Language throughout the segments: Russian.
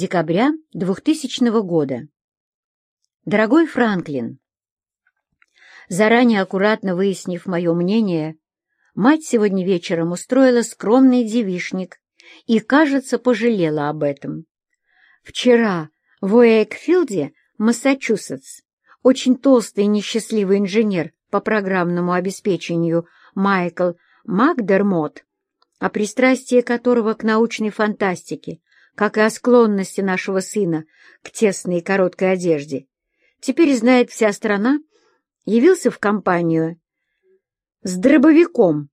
декабря 2000 года. Дорогой Франклин, заранее аккуратно выяснив мое мнение, мать сегодня вечером устроила скромный девишник и, кажется, пожалела об этом. Вчера в Уэйкфилде, Массачусетс, очень толстый и несчастливый инженер по программному обеспечению Майкл Макдермот, о пристрастии которого к научной фантастике, как и о склонности нашего сына к тесной и короткой одежде, теперь знает вся страна, явился в компанию с дробовиком,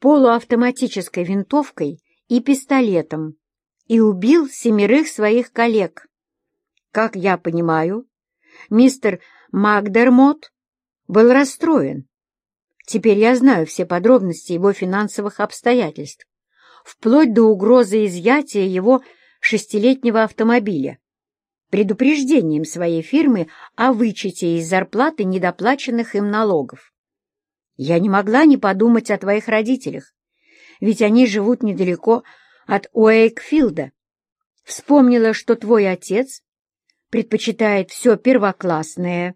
полуавтоматической винтовкой и пистолетом и убил семерых своих коллег. Как я понимаю, мистер Макдермот был расстроен. Теперь я знаю все подробности его финансовых обстоятельств, вплоть до угрозы изъятия его шестилетнего автомобиля, предупреждением своей фирмы о вычете из зарплаты недоплаченных им налогов. Я не могла не подумать о твоих родителях, ведь они живут недалеко от Уэйкфилда. Вспомнила, что твой отец предпочитает все первоклассное,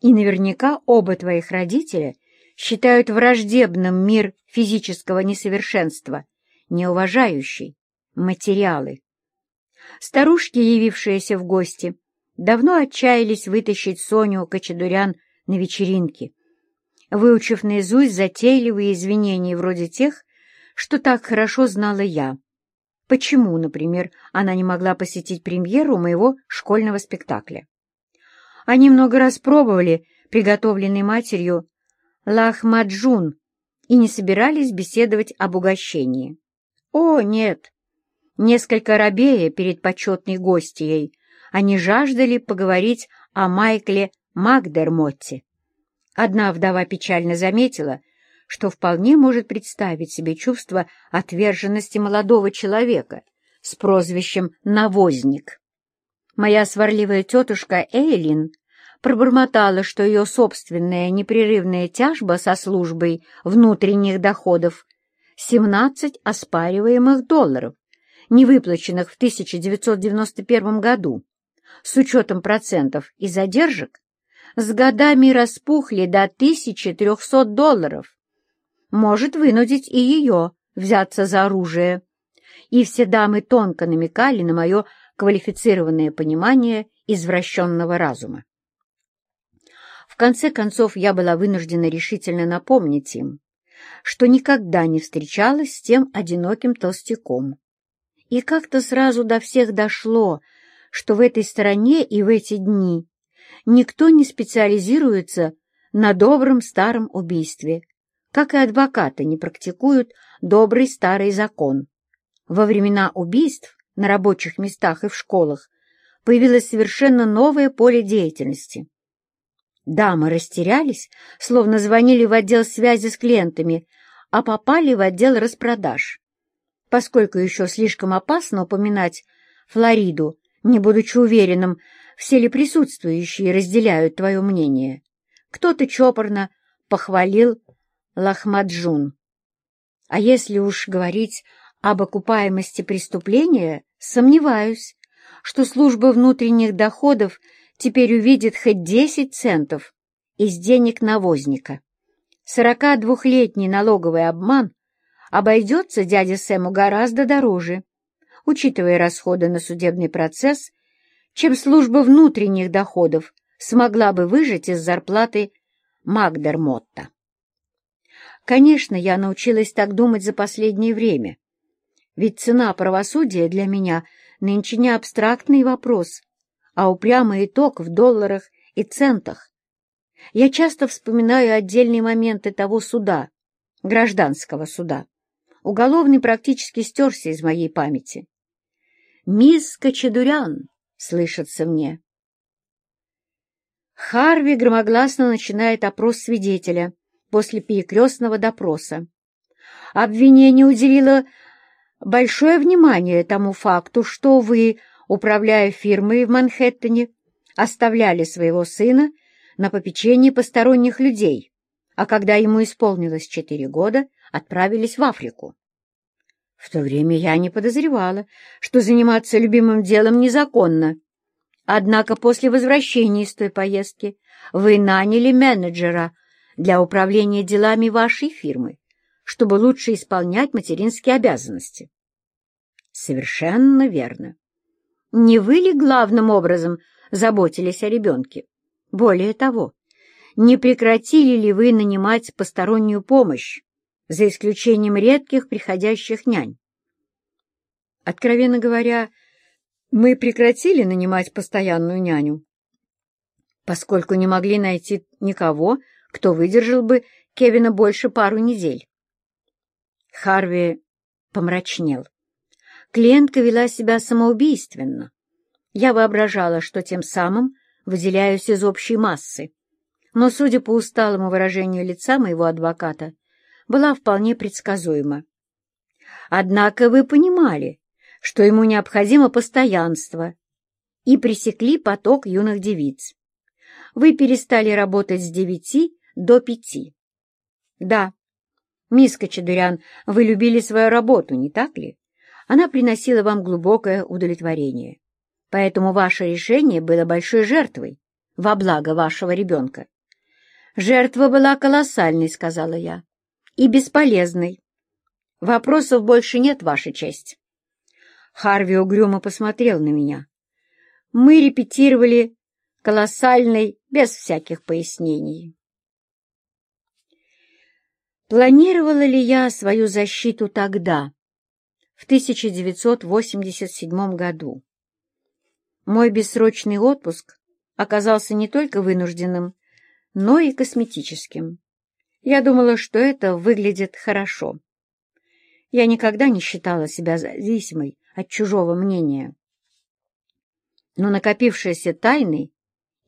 и наверняка оба твоих родителя считают враждебным мир физического несовершенства, неуважающий материалы. Старушки, явившиеся в гости, давно отчаялись вытащить Соню Кочедурян на вечеринке, выучив наизусть затейливые извинения вроде тех, что так хорошо знала я. Почему, например, она не могла посетить премьеру моего школьного спектакля? Они много раз пробовали приготовленный матерью лахмаджун и не собирались беседовать об угощении. О, нет! Несколько рабея перед почетной гостьей, они жаждали поговорить о Майкле Макдермотте. Одна вдова печально заметила, что вполне может представить себе чувство отверженности молодого человека с прозвищем «навозник». Моя сварливая тетушка Эйлин пробормотала, что ее собственная непрерывная тяжба со службой внутренних доходов — 17 оспариваемых долларов, не выплаченных в 1991 году, с учетом процентов и задержек, с годами распухли до 1300 долларов может вынудить и ее взяться за оружие. И все дамы тонко намекали на мое квалифицированное понимание извращенного разума. В конце концов, я была вынуждена решительно напомнить им, что никогда не встречалась с тем одиноким толстяком. И как-то сразу до всех дошло, что в этой стране и в эти дни никто не специализируется на добром старом убийстве, как и адвокаты не практикуют добрый старый закон. Во времена убийств на рабочих местах и в школах появилось совершенно новое поле деятельности. Дамы растерялись, словно звонили в отдел связи с клиентами, а попали в отдел распродаж. Поскольку еще слишком опасно упоминать Флориду, не будучи уверенным, все ли присутствующие разделяют твое мнение, кто-то чопорно похвалил Лахмаджун. А если уж говорить об окупаемости преступления, сомневаюсь, что служба внутренних доходов теперь увидит хоть 10 центов из денег навозника. 42-летний налоговый обман обойдется дяде Сэму гораздо дороже, учитывая расходы на судебный процесс, чем служба внутренних доходов смогла бы выжать из зарплаты Магдермотта. Конечно, я научилась так думать за последнее время. Ведь цена правосудия для меня нынче не абстрактный вопрос, а упрямый итог в долларах и центах. Я часто вспоминаю отдельные моменты того суда, гражданского суда. Уголовный практически стерся из моей памяти. «Мисс Кочедурян!» — слышится мне. Харви громогласно начинает опрос свидетеля — после перекрестного допроса. Обвинение уделило большое внимание тому факту, что вы, управляя фирмой в Манхэттене, оставляли своего сына на попечении посторонних людей, а когда ему исполнилось четыре года, отправились в Африку. В то время я не подозревала, что заниматься любимым делом незаконно. Однако после возвращения из той поездки вы наняли менеджера для управления делами вашей фирмы, чтобы лучше исполнять материнские обязанности. Совершенно верно. Не вы ли главным образом заботились о ребенке? Более того, не прекратили ли вы нанимать постороннюю помощь, за исключением редких приходящих нянь? Откровенно говоря, мы прекратили нанимать постоянную няню, поскольку не могли найти никого, кто выдержал бы Кевина больше пару недель. Харви помрачнел. Клиентка вела себя самоубийственно. Я воображала, что тем самым выделяюсь из общей массы. Но, судя по усталому выражению лица моего адвоката, была вполне предсказуема. Однако вы понимали, что ему необходимо постоянство, и пресекли поток юных девиц. Вы перестали работать с девяти до пяти. Да, мисс Кочедырян, вы любили свою работу, не так ли? Она приносила вам глубокое удовлетворение. Поэтому ваше решение было большой жертвой во благо вашего ребенка. «Жертва была колоссальной», — сказала я, — «и бесполезной. Вопросов больше нет, Ваша честь». Харви угрюмо посмотрел на меня. Мы репетировали колоссальной без всяких пояснений. Планировала ли я свою защиту тогда, в 1987 году. Мой бессрочный отпуск оказался не только вынужденным, но и косметическим. Я думала, что это выглядит хорошо. Я никогда не считала себя зависимой от чужого мнения. Но накопившиеся тайны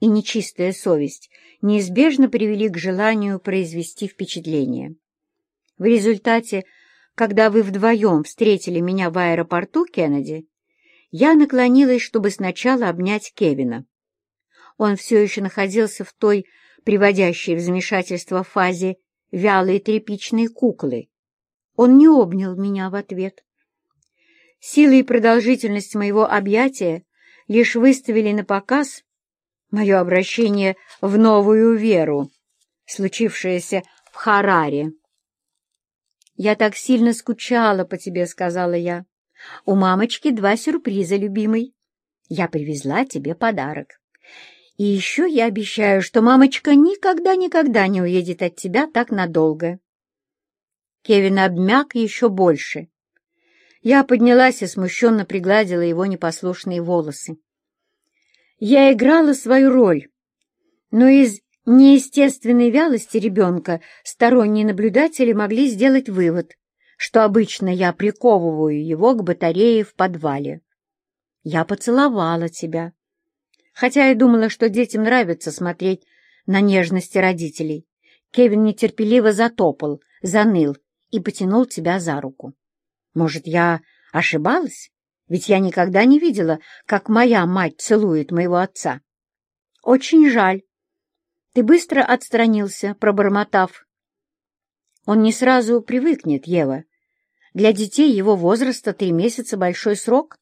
и нечистая совесть неизбежно привели к желанию произвести впечатление. В результате когда вы вдвоем встретили меня в аэропорту, Кеннеди, я наклонилась, чтобы сначала обнять Кевина. Он все еще находился в той приводящей в замешательство фазе вялой тряпичной куклы. Он не обнял меня в ответ. Сила и продолжительность моего объятия лишь выставили на показ мое обращение в новую веру, случившееся в Хараре. «Я так сильно скучала по тебе», — сказала я. «У мамочки два сюрприза, любимый. Я привезла тебе подарок. И еще я обещаю, что мамочка никогда-никогда не уедет от тебя так надолго». Кевин обмяк еще больше. Я поднялась и смущенно пригладила его непослушные волосы. Я играла свою роль, но из неестественной вялости ребенка сторонние наблюдатели могли сделать вывод, что обычно я приковываю его к батарее в подвале. Я поцеловала тебя, хотя и думала, что детям нравится смотреть на нежности родителей. Кевин нетерпеливо затопал, заныл и потянул тебя за руку. Может, я ошибалась? Ведь я никогда не видела, как моя мать целует моего отца. Очень жаль, ты быстро отстранился, пробормотав. Он не сразу привыкнет, Ева. Для детей его возраста три месяца — большой срок.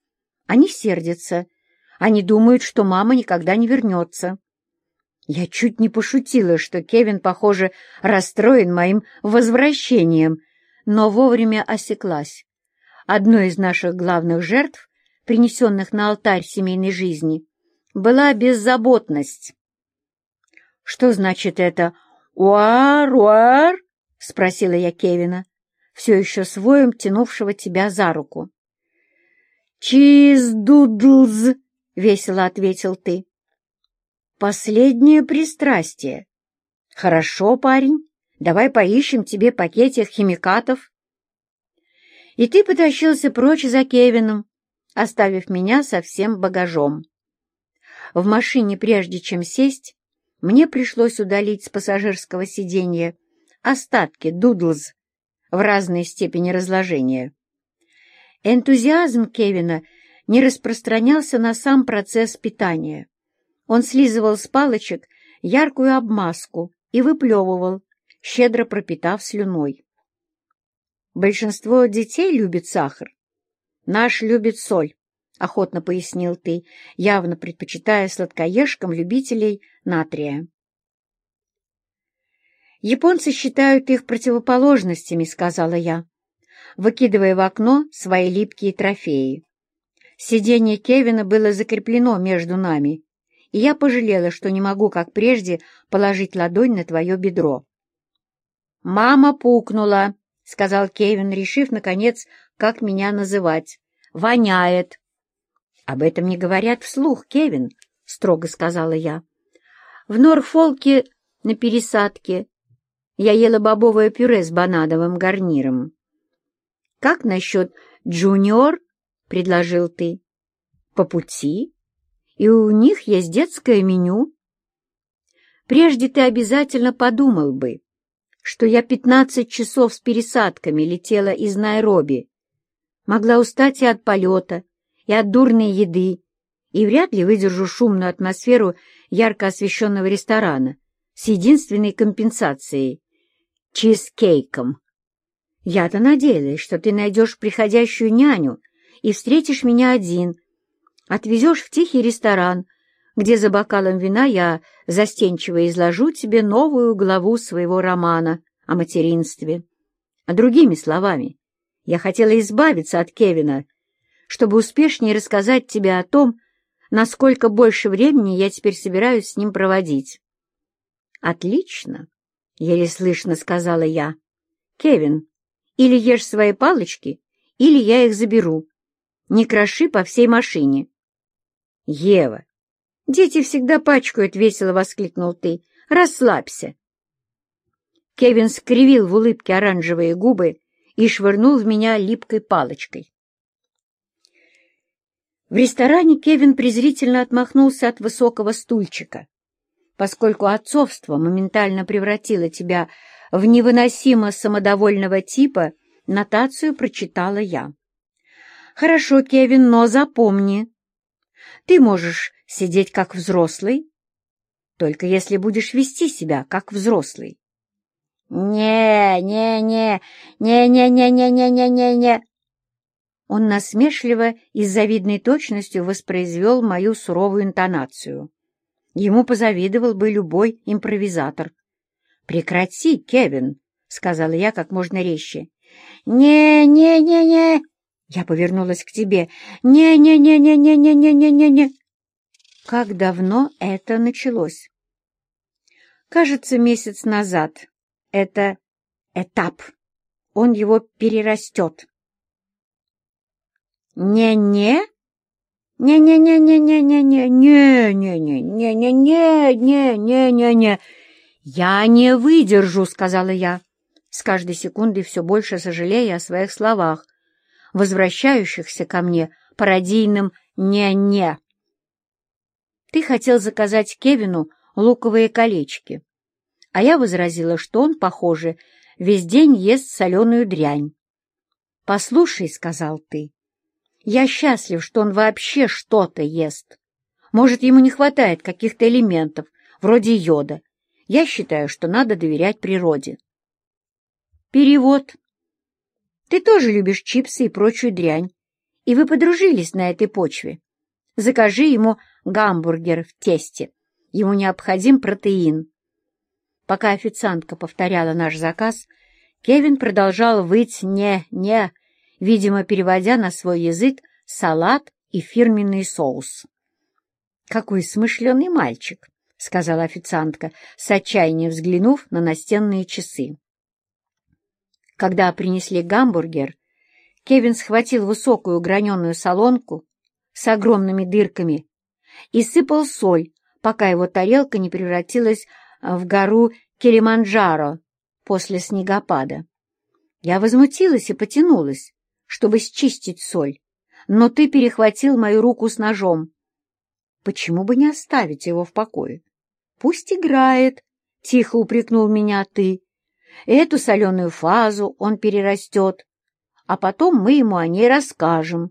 Они сердятся. Они думают, что мама никогда не вернется. Я чуть не пошутила, что Кевин, похоже, расстроен моим возвращением, но вовремя осеклась. Одной из наших главных жертв, принесенных на алтарь семейной жизни, была беззаботность. «Что значит это? Уар-уар?» — спросила я Кевина, все еще своим тянувшего тебя за руку. «Чиз-дудлз!» — весело ответил ты. «Последнее пристрастие. Хорошо, парень, давай поищем тебе пакетик химикатов». И ты потащился прочь за Кевином, оставив меня со всем багажом. В машине, прежде чем сесть, мне пришлось удалить с пассажирского сиденья остатки дудлз в разной степени разложения. Энтузиазм Кевина не распространялся на сам процесс питания. Он слизывал с палочек яркую обмазку и выплевывал, щедро пропитав слюной. Большинство детей любит сахар. Наш любит соль, — охотно пояснил ты, явно предпочитая сладкоежкам любителей натрия. «Японцы считают их противоположностями», — сказала я, выкидывая в окно свои липкие трофеи. Сиденье Кевина было закреплено между нами, и я пожалела, что не могу, как прежде, положить ладонь на твое бедро. «Мама пукнула», — сказал Кевин, решив, наконец, как меня называть. «Воняет». «Об этом не говорят вслух, Кевин», — строго сказала я. «В Норфолке на пересадке я ела бобовое пюре с банановым гарниром. «Как насчет джуниор?» — предложил ты. «По пути. И у них есть детское меню. Прежде ты обязательно подумал бы, что я пятнадцать часов с пересадками летела из Найроби. Могла устать и от полета, и от дурной еды, и вряд ли выдержу шумную атмосферу ярко освещенного ресторана с единственной компенсацией чизкейком. Я-то надеялась, что ты найдешь приходящую няню и встретишь меня один, отвезешь в тихий ресторан, где за бокалом вина я застенчиво изложу тебе новую главу своего романа о материнстве. А другими словами, я хотела избавиться от Кевина, чтобы успешнее рассказать тебе о том, насколько больше времени я теперь собираюсь с ним проводить. Отлично. — еле слышно сказала я. «Кевин, или ешь свои палочки, или я их заберу. Не кроши по всей машине». «Ева, дети всегда пачкают», — весело воскликнул ты. «Расслабься». Кевин скривил в улыбке оранжевые губы и швырнул в меня липкой палочкой. В ресторане Кевин презрительно отмахнулся от высокого стульчика поскольку отцовство моментально превратило тебя в невыносимо самодовольного типа, нотацию прочитала я. «Хорошо, Кевин, но запомни, ты можешь сидеть как взрослый, только если будешь вести себя как взрослый». «Не, не, не, не, не, не, не, не, не, не, не». Он насмешливо и с завидной точностью воспроизвел мою суровую интонацию. Ему позавидовал бы любой импровизатор. «Прекрати, Кевин!» — сказала я как можно резче. «Не-не-не-не!» Я повернулась к тебе. «Не-не-не-не-не-не-не-не-не!» Как давно это началось? Кажется, месяц назад. Это этап. Он его перерастет. «Не-не?» «Не-не-не-не-не-не-не-не-не-не-не-не-не-не-не-не-не!» «Я не выдержу», — сказала я, с каждой секундой все больше сожалея о своих словах, возвращающихся ко мне пародийным «не-не». Ты хотел заказать Кевину луковые колечки, а я возразила, что он, похоже, весь день ест соленую дрянь. «Послушай», — сказал ты, я счастлив, что он вообще что-то ест. Может, ему не хватает каких-то элементов, вроде йода. Я считаю, что надо доверять природе. Перевод. Ты тоже любишь чипсы и прочую дрянь, и вы подружились на этой почве. Закажи ему гамбургер в тесте. Ему необходим протеин. Пока официантка повторяла наш заказ, Кевин продолжал выть «не-не», видимо, переводя на свой язык салат и фирменный соус. «Какой смышленый мальчик!» — сказала официантка, с отчаянием взглянув на настенные часы. Когда принесли гамбургер, Кевин схватил высокую граненую солонку с огромными дырками и сыпал соль, пока его тарелка не превратилась в гору Килиманджаро после снегопада. Я возмутилась и потянулась, чтобы счистить соль, но ты перехватил мою руку с ножом. Почему бы не оставить его в покое? Пусть играет, — тихо упрекнул меня ты. Эту соленую фазу он перерастет, а потом мы ему о ней расскажем,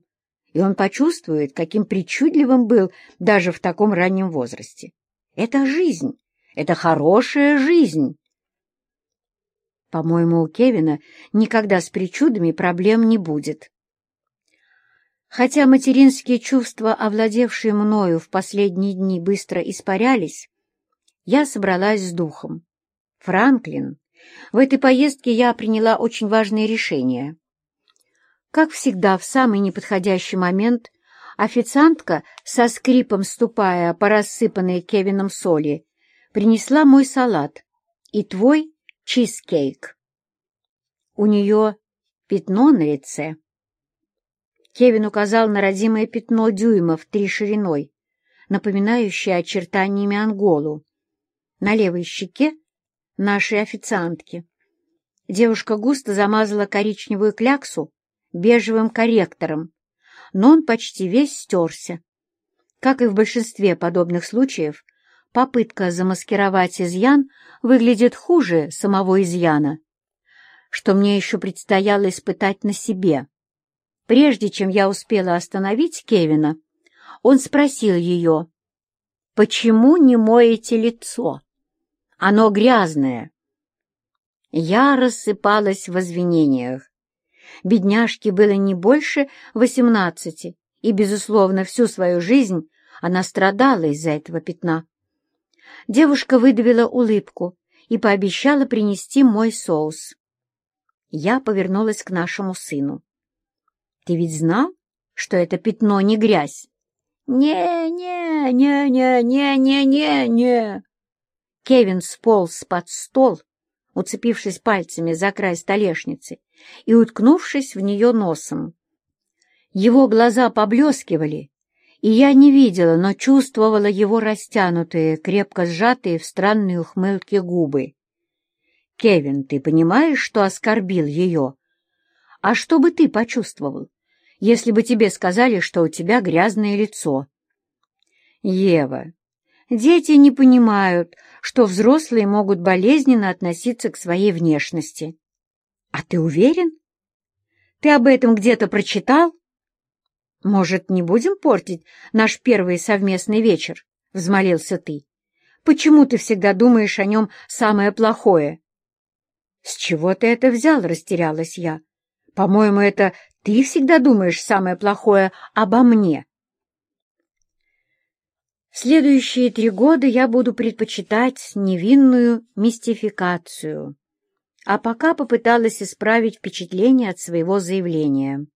и он почувствует, каким причудливым был даже в таком раннем возрасте. Это жизнь, это хорошая жизнь. По-моему, у Кевина никогда с причудами проблем не будет. Хотя материнские чувства, овладевшие мною в последние дни, быстро испарялись, я собралась с духом. Франклин, в этой поездке я приняла очень важное решение. Как всегда, в самый неподходящий момент официантка, со скрипом ступая по рассыпанной Кевином соли, принесла мой салат и твой чизкейк. У нее пятно на лице. Кевин указал на родимое пятно дюймов три шириной, напоминающее очертаниями Анголу. На левой щеке нашей официантки. Девушка густо замазала коричневую кляксу бежевым корректором, но он почти весь стерся. Как и в большинстве подобных случаев, попытка замаскировать изъян выглядит хуже самого изъяна, что мне еще предстояло испытать на себе. Прежде чем я успела остановить Кевина, он спросил ее, «Почему не моете лицо? Оно грязное». Я рассыпалась в извинениях. Бедняжке было не больше восемнадцати, и, безусловно, всю свою жизнь она страдала из-за этого пятна. Девушка выдавила улыбку и пообещала принести мой соус. Я повернулась к нашему сыну. Ты ведь знал, что это пятно не грязь? «Не-не-не-не-не-не-не!» Кевин сполз под стол, уцепившись пальцами за край столешницы и уткнувшись в нее носом. Его глаза поблескивали, и я не видела, но чувствовала его растянутые, крепко сжатые в странной ухмылке губы. «Кевин, ты понимаешь, что оскорбил ее? А что бы ты почувствовал, если бы тебе сказали, что у тебя грязное лицо. Ева, дети не понимают, что взрослые могут болезненно относиться к своей внешности. А ты уверен? Ты об этом где-то прочитал? Может, не будем портить наш первый совместный вечер? — взмолился ты. Почему ты всегда думаешь о нем самое плохое? С чего ты это взял, растерялась я. По-моему, это ты всегда думаешь самое плохое обо мне. Следующие три года я буду предпочитать невинную мистификацию, а пока попыталась исправить впечатление от своего заявления.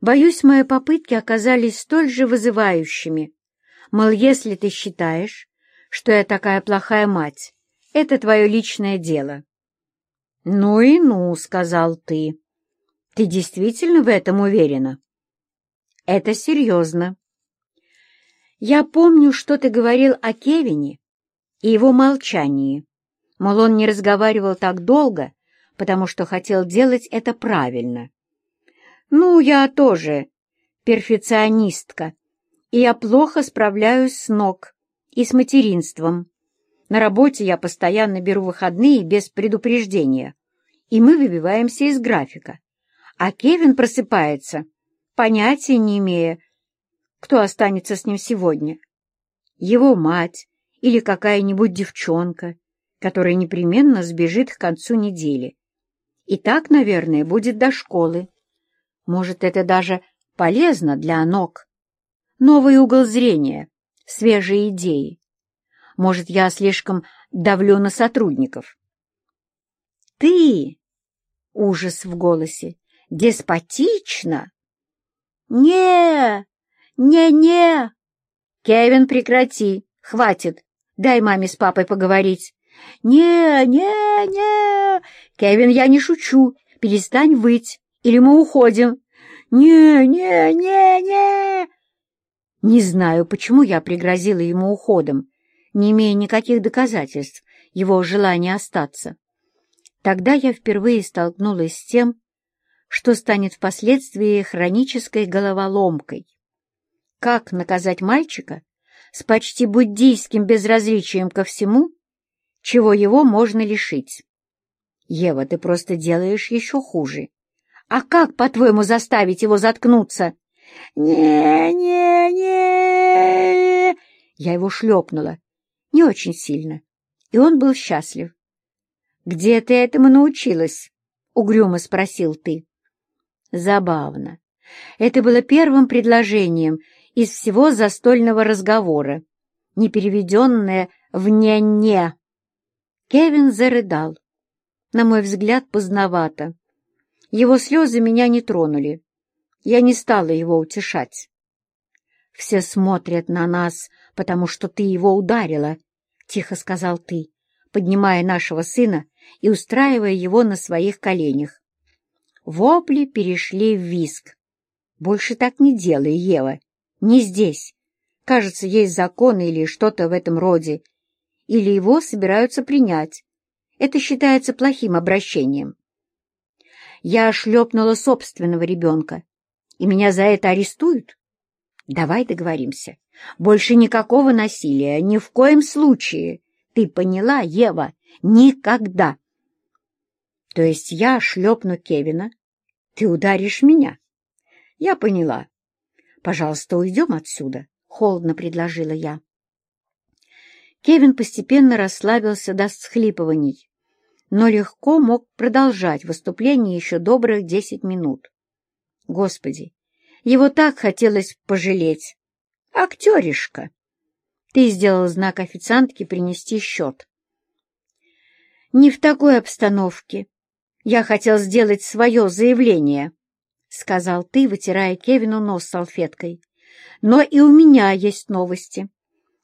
Боюсь, мои попытки оказались столь же вызывающими. Мол, если ты считаешь, что я такая плохая мать, это твое личное дело. — Ну и ну, — сказал ты. Ты действительно в этом уверена? Это серьезно. Я помню, что ты говорил о Кевине и его молчании. Мол, он не разговаривал так долго, потому что хотел делать это правильно. Ну, я тоже перфекционистка, и я плохо справляюсь с ног и с материнством. На работе я постоянно беру выходные без предупреждения, и мы выбиваемся из графика а Кевин просыпается, понятия не имея, кто останется с ним сегодня. Его мать или какая-нибудь девчонка, которая непременно сбежит к концу недели. И так, наверное, будет до школы. Может, это даже полезно для ног. Новый угол зрения, свежие идеи. Может, я слишком давлю на сотрудников. «Ты!» — ужас в голосе деспотично? Не, не-не. Кевин, прекрати, хватит. Дай маме с папой поговорить. Не, не, не. Кевин, я не шучу. Перестань выть, или мы уходим. Не, не, не, не. Не знаю, почему я пригрозила ему уходом, не имея никаких доказательств его желания остаться. Тогда я впервые столкнулась с тем, что станет впоследствии хронической головоломкой. Как наказать мальчика с почти буддийским безразличием ко всему, чего его можно лишить? Ева, ты просто делаешь еще хуже. А как, по-твоему, заставить его заткнуться? Не-не-не! Я его шлепнула. Не очень сильно. И он был счастлив. где ты этому научилась?» — угрюмо спросил ты. Забавно. Это было первым предложением из всего застольного разговора, не переведенное в «не-не». Кевин зарыдал. На мой взгляд, поздновато. Его слезы меня не тронули. Я не стала его утешать. «Все смотрят на нас, потому что ты его ударила», — тихо сказал ты, поднимая нашего сына и устраивая его на своих коленях. Вопли перешли в виск. «Больше так не делай, Ева. Не здесь. Кажется, есть закон или что-то в этом роде. Или его собираются принять. Это считается плохим обращением. Я шлепнула собственного ребенка, и меня за это арестуют? Давай договоримся. Больше никакого насилия, ни в коем случае. Ты поняла, Ева? Никогда. То есть я шлепну Кевина, ты ударишь меня? Я поняла. Пожалуйста, уйдем отсюда, — холодно предложила я. Кевин постепенно расслабился до схлипываний, но легко мог продолжать выступление еще добрых десять минут. Господи, его так хотелось пожалеть. Актеришка! Ты сделал знак официантке принести счет. Не в такой обстановке. Я хотел сделать свое заявление, — сказал ты, вытирая Кевину нос салфеткой. Но и у меня есть новости.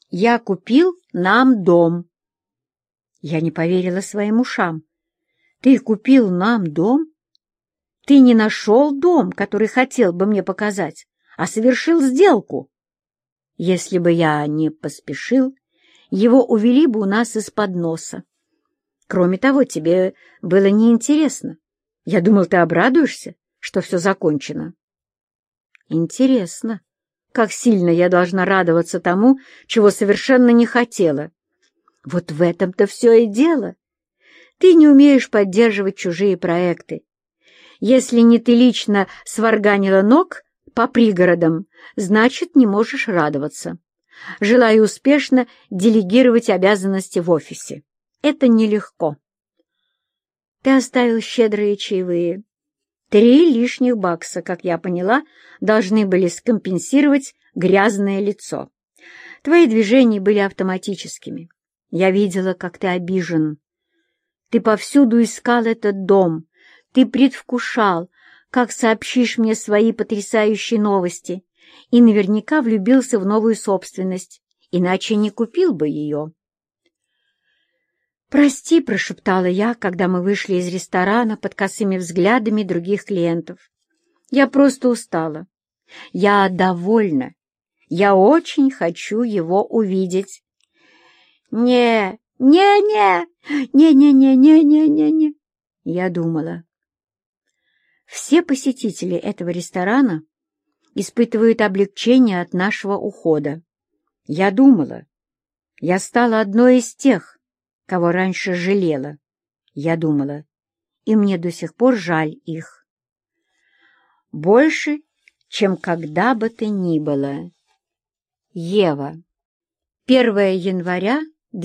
Я купил нам дом. Я не поверила своим ушам. Ты купил нам дом? Ты не нашел дом, который хотел бы мне показать, а совершил сделку. Если бы я не поспешил, его увели бы у нас из-под носа. Кроме того, тебе было неинтересно. Я думал, ты обрадуешься, что все закончено. Интересно, как сильно я должна радоваться тому, чего совершенно не хотела. Вот в этом-то все и дело. Ты не умеешь поддерживать чужие проекты. Если не ты лично сварганила ног по пригородам, значит, не можешь радоваться. Желаю успешно делегировать обязанности в офисе. Это нелегко. Ты оставил щедрые чаевые. Три лишних бакса, как я поняла, должны были скомпенсировать грязное лицо. Твои движения были автоматическими. Я видела, как ты обижен. Ты повсюду искал этот дом. Ты предвкушал, как сообщишь мне свои потрясающие новости, и наверняка влюбился в новую собственность, иначе не купил бы ее. «Прости», — прошептала я, когда мы вышли из ресторана под косыми взглядами других клиентов. «Я просто устала. Я довольна. Я очень хочу его увидеть». «Не, не-не, не-не-не-не-не-не-не», я думала. Все посетители этого ресторана испытывают облегчение от нашего ухода. Я думала. Я стала одной из тех, кого раньше жалела, я думала, и мне до сих пор жаль их. Больше, чем когда бы то ни было. Ева. 1 января